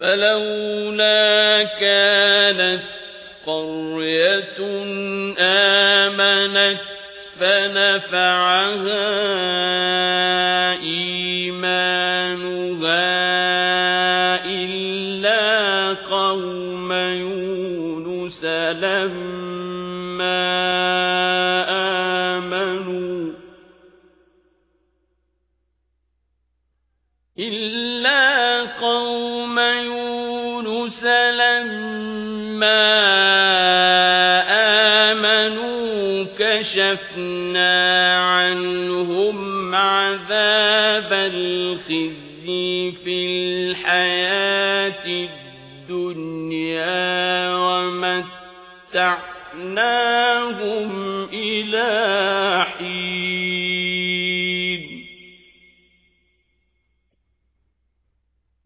فلولا كانت قرية آمنت فنفعها كشفنا عنهم عذاب الخزي في الحياة الدنيا ومتعناهم إلى حين.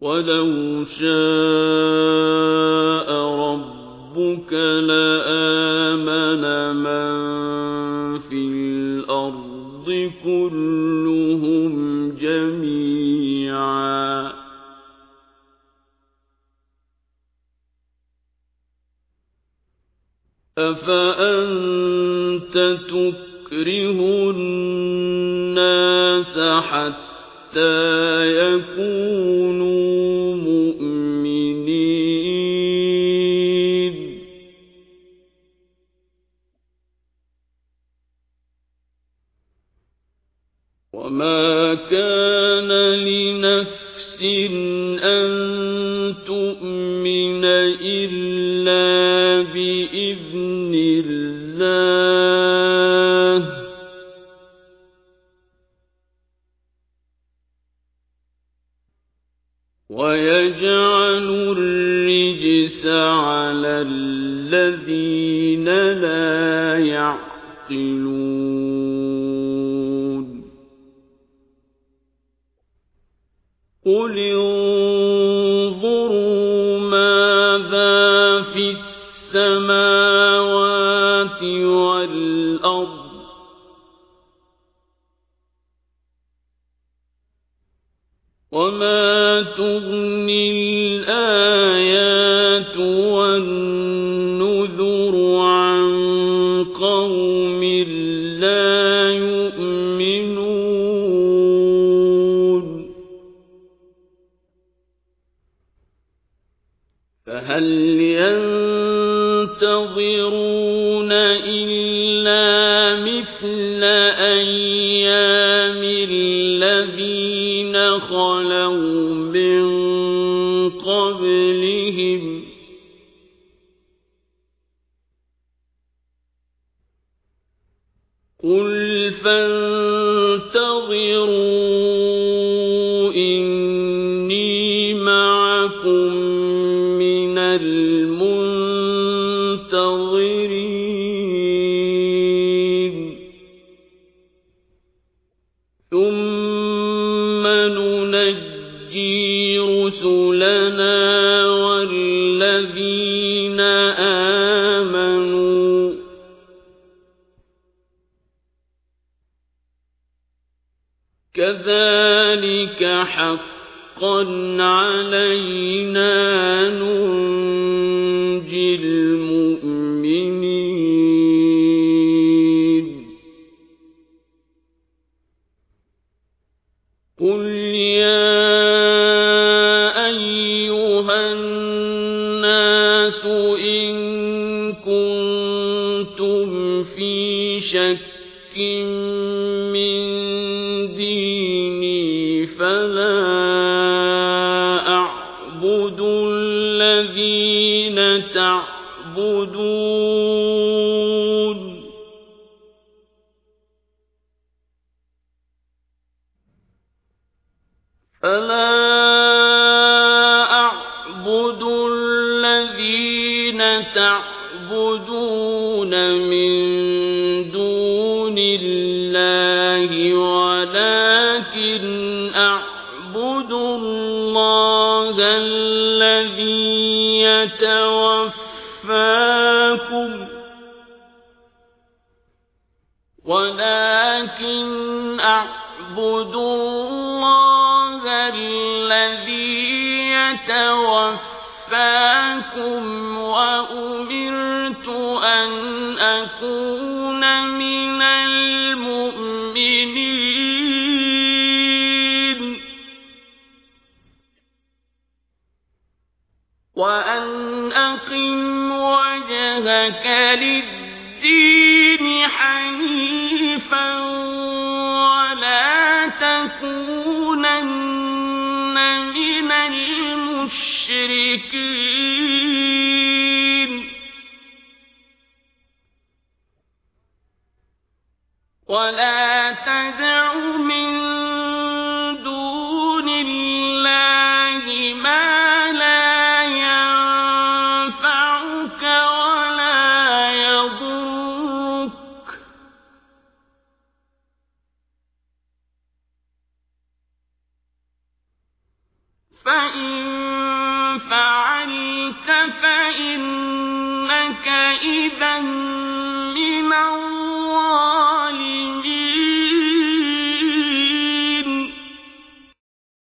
ولو شاء كلهم جميعا. أفأنت تكره الناس حتى يكونوا ويجعل الرجس على الذين لا يعقلون. قل انظروا ماذا في السماوات والأرض. وما تغني الآيات والنذر عن قوم لا يؤمنون فهل ينتظرون إلا قل فانتظروا إني معكم من المنتظرين ثم ننجي رسلنا كذلك حقا علينا ننجي المؤمنين. قل يا أيها الناس إن كنتم في شك الذين تعبدون. فلا أعبد الذين تعبدون من دون الله يتوفاكم ولكن أعبد الله الذي يتوفاكم وأمرت أن أكون من وأن أقم وجهك للدين حنيفا ولا تكونن من المشركين. ولا تدع من فإنك إذا من الظالمين